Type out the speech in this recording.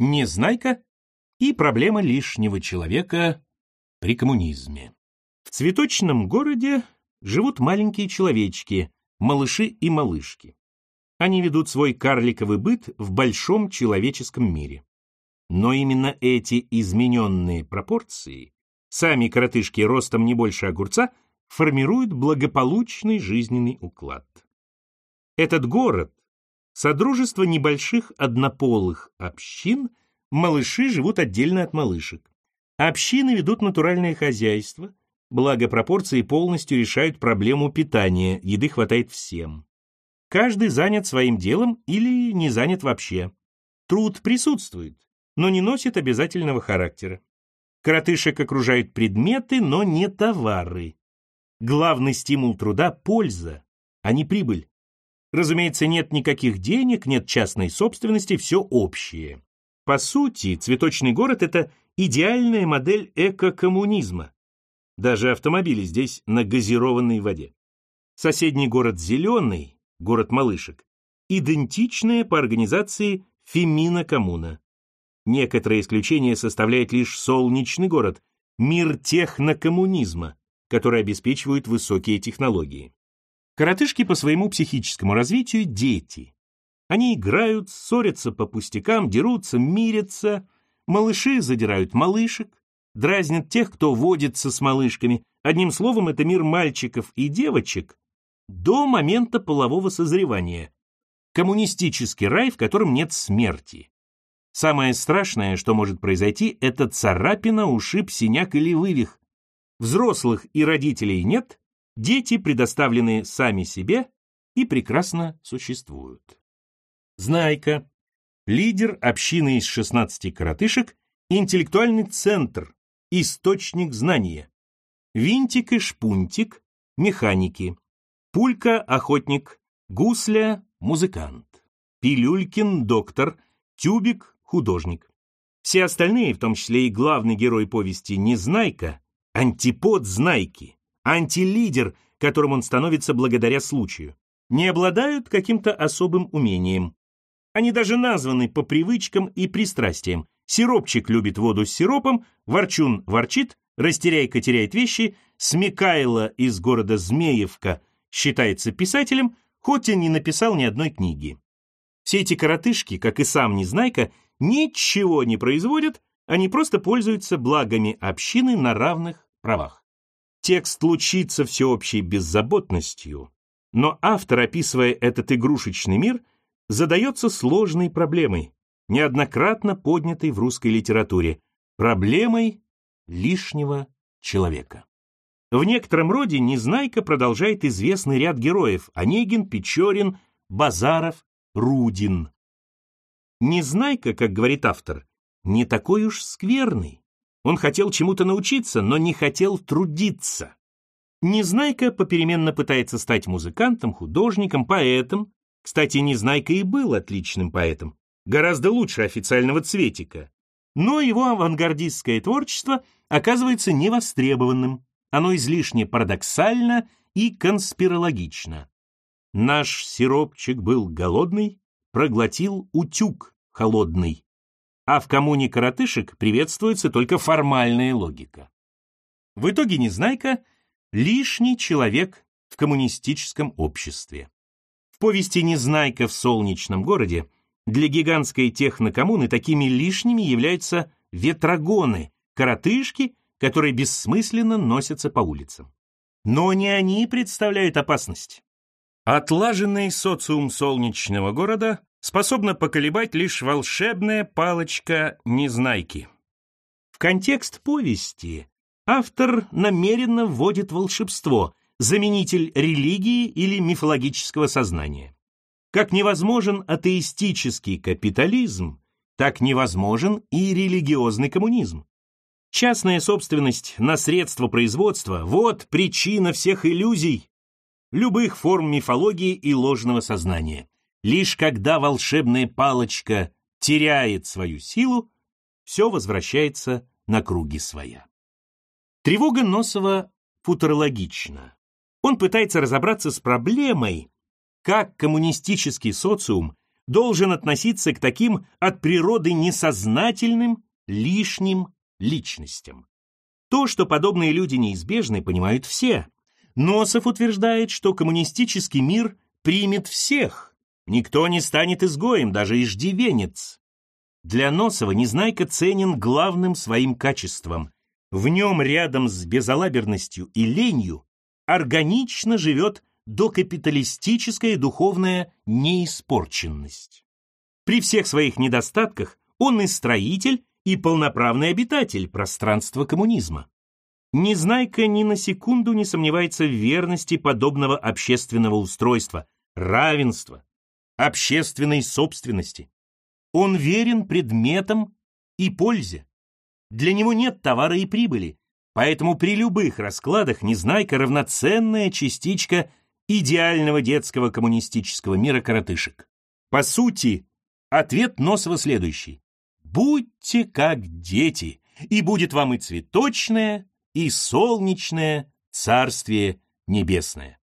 Незнайка и проблема лишнего человека при коммунизме. В цветочном городе живут маленькие человечки, малыши и малышки. Они ведут свой карликовый быт в большом человеческом мире. Но именно эти измененные пропорции, сами коротышки ростом не больше огурца, формируют благополучный жизненный уклад. Этот город – содружество небольших однополых общин, малыши живут отдельно от малышек. Общины ведут натуральное хозяйство, благо пропорции полностью решают проблему питания, еды хватает всем. Каждый занят своим делом или не занят вообще. Труд присутствует, но не носит обязательного характера. Коротышек окружают предметы, но не товары. Главный стимул труда – польза, а не прибыль. Разумеется, нет никаких денег, нет частной собственности, все общее. По сути, цветочный город – это идеальная модель эко-коммунизма. Даже автомобили здесь на газированной воде. Соседний город Зеленый, город малышек, идентичная по организации фемина-коммуна. Некоторое исключение составляет лишь солнечный город, мир технокоммунизма, который обеспечивает высокие технологии. Коротышки по своему психическому развитию – дети. Они играют, ссорятся по пустякам, дерутся, мирятся. Малыши задирают малышек, дразнят тех, кто водится с малышками. Одним словом, это мир мальчиков и девочек до момента полового созревания. Коммунистический рай, в котором нет смерти. Самое страшное, что может произойти, это царапина, ушиб, синяк или вывих. Взрослых и родителей нет, дети предоставлены сами себе и прекрасно существуют. Знайка, лидер общины из 16 коротышек, интеллектуальный центр, источник знания. Винтик и шпунтик, механики. Пулька – охотник, гусля – музыкант. Пилюлькин – доктор, тюбик – художник. Все остальные, в том числе и главный герой повести Незнайка, антипод Знайки, антилидер, которым он становится благодаря случаю, не обладают каким-то особым умением. Они даже названы по привычкам и пристрастиям. Сиропчик любит воду с сиропом, ворчун ворчит, растеряйка теряет вещи, Смекайло из города Змеевка считается писателем, хоть и не написал ни одной книги. Все эти коротышки, как и сам Незнайка, ничего не производят, они просто пользуются благами общины на равных правах. Текст лучится всеобщей беззаботностью, но автор, описывая этот игрушечный мир, задается сложной проблемой, неоднократно поднятой в русской литературе, проблемой лишнего человека. В некотором роде Незнайка продолжает известный ряд героев – Онегин, Печорин, Базаров, Рудин. Незнайка, как говорит автор, не такой уж скверный. Он хотел чему-то научиться, но не хотел трудиться. Незнайка попеременно пытается стать музыкантом, художником, поэтом. Кстати, Незнайка и был отличным поэтом, гораздо лучше официального цветика. Но его авангардистское творчество оказывается невостребованным. Оно излишне парадоксально и конспирологично. Наш сиропчик был голодный, проглотил утюг холодный а в коммуне коротышек приветствуется только формальная логика. В итоге Незнайка — лишний человек в коммунистическом обществе. В повести «Незнайка в солнечном городе» для гигантской технокоммуны такими лишними являются ветрогоны, коротышки, которые бессмысленно носятся по улицам. Но не они представляют опасность. Отлаженный социум солнечного города способна поколебать лишь волшебная палочка Незнайки. В контекст повести автор намеренно вводит волшебство, заменитель религии или мифологического сознания. Как невозможен атеистический капитализм, так невозможен и религиозный коммунизм. Частная собственность на средства производства – вот причина всех иллюзий, любых форм мифологии и ложного сознания. Лишь когда волшебная палочка теряет свою силу, все возвращается на круги своя. Тревога Носова футурологична. Он пытается разобраться с проблемой, как коммунистический социум должен относиться к таким от природы несознательным, лишним личностям. То, что подобные люди неизбежны, понимают все. Носов утверждает, что коммунистический мир примет всех. Никто не станет изгоем, даже иждивенец. Для Носова Незнайка ценен главным своим качеством. В нем рядом с безалаберностью и ленью органично живет докапиталистическая духовная неиспорченность. При всех своих недостатках он и строитель, и полноправный обитатель пространства коммунизма. Незнайка ни на секунду не сомневается в верности подобного общественного устройства, равенства, общественной собственности. Он верен предметам и пользе. Для него нет товара и прибыли, поэтому при любых раскладах Незнайка равноценная частичка идеального детского коммунистического мира коротышек. По сути, ответ Носова следующий. Будьте как дети, и будет вам и цветочное, и солнечное царствие небесное.